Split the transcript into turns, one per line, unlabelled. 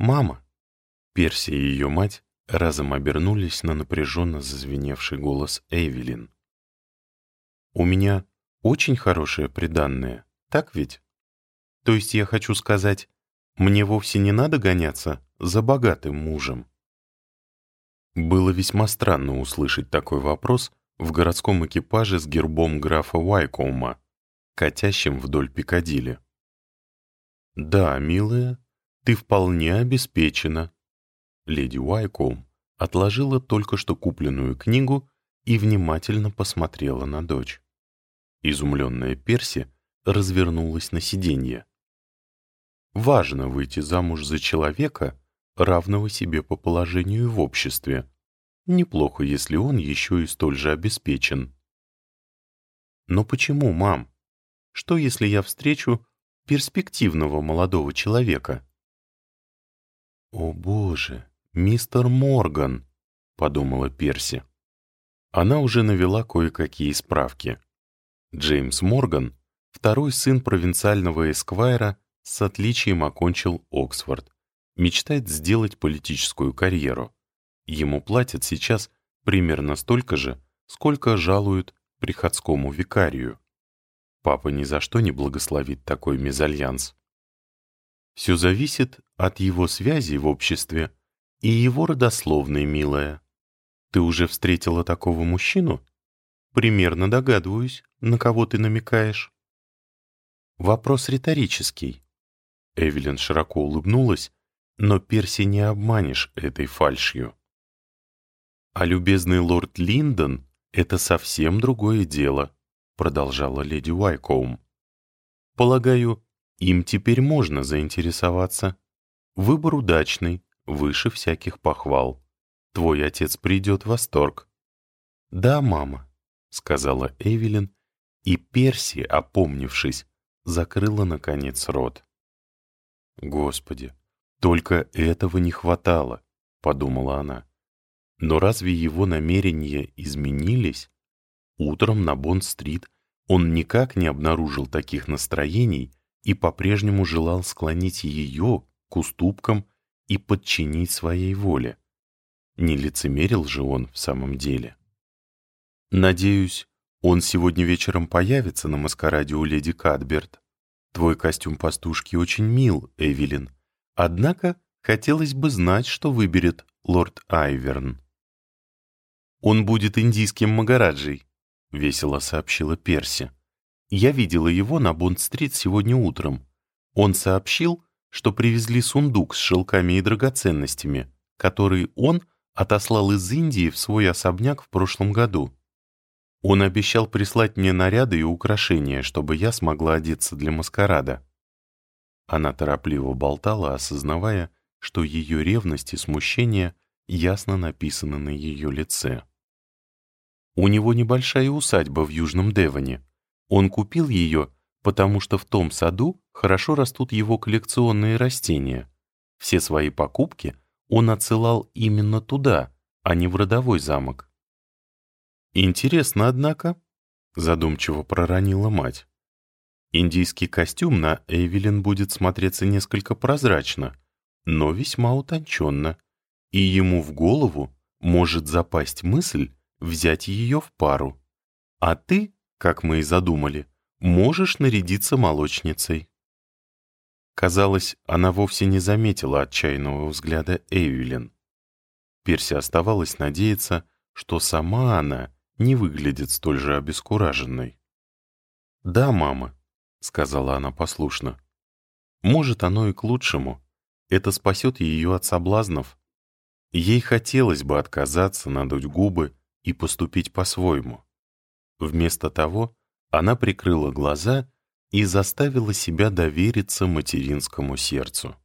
«Мама!» Перси и ее мать разом обернулись на напряженно зазвеневший голос Эвелин. «У меня очень хорошее приданное, так ведь? То есть я хочу сказать, мне вовсе не надо гоняться за богатым мужем?» Было весьма странно услышать такой вопрос в городском экипаже с гербом графа Уайкоума, катящим вдоль Пикадилли. «Да, милая, ты вполне обеспечена». Леди Уайкоум отложила только что купленную книгу и внимательно посмотрела на дочь. Изумленная Перси развернулась на сиденье. Важно выйти замуж за человека, равного себе по положению в обществе. Неплохо, если он еще и столь же обеспечен. Но почему, мам? Что, если я встречу перспективного молодого человека? «О, боже, мистер Морган!» — подумала Перси. Она уже навела кое-какие справки. Джеймс Морган, второй сын провинциального эсквайра, с отличием окончил Оксфорд мечтает сделать политическую карьеру. Ему платят сейчас примерно столько же, сколько жалуют приходскому викарию. Папа ни за что не благословит такой мезальянс. Все зависит от его связи в обществе и его родословной, милая. Ты уже встретила такого мужчину? Примерно догадываюсь, на кого ты намекаешь. Вопрос риторический. Эвелин широко улыбнулась но Перси не обманешь этой фальшью. А любезный лорд Линдон — это совсем другое дело, продолжала леди Уайкоум. Полагаю, им теперь можно заинтересоваться. Выбор удачный, выше всяких похвал. Твой отец придет в восторг. Да, мама, сказала Эвелин, и Перси, опомнившись, закрыла, наконец, рот. Господи, «Только этого не хватало», — подумала она. Но разве его намерения изменились? Утром на Бонд-стрит он никак не обнаружил таких настроений и по-прежнему желал склонить ее к уступкам и подчинить своей воле. Не лицемерил же он в самом деле. «Надеюсь, он сегодня вечером появится на маскараде у леди Кадберт. Твой костюм пастушки очень мил, Эвелин», Однако хотелось бы знать, что выберет лорд Айверн. «Он будет индийским Магараджей», — весело сообщила Перси. «Я видела его на Бонд-стрит сегодня утром. Он сообщил, что привезли сундук с шелками и драгоценностями, который он отослал из Индии в свой особняк в прошлом году. Он обещал прислать мне наряды и украшения, чтобы я смогла одеться для маскарада. Она торопливо болтала, осознавая, что ее ревность и смущение ясно написаны на ее лице. У него небольшая усадьба в Южном Девоне. Он купил ее, потому что в том саду хорошо растут его коллекционные растения. Все свои покупки он отсылал именно туда, а не в родовой замок. «Интересно, однако», — задумчиво проронила мать. Индийский костюм на Эвелин будет смотреться несколько прозрачно, но весьма утонченно, и ему в голову может запасть мысль взять ее в пару. А ты, как мы и задумали, можешь нарядиться молочницей. Казалось, она вовсе не заметила отчаянного взгляда Эвелин. Перси оставалось надеяться, что сама она не выглядит столь же обескураженной. «Да, мама», — сказала она послушно. «Может, оно и к лучшему. Это спасет ее от соблазнов. Ей хотелось бы отказаться, надуть губы и поступить по-своему. Вместо того она прикрыла глаза и заставила себя довериться материнскому сердцу.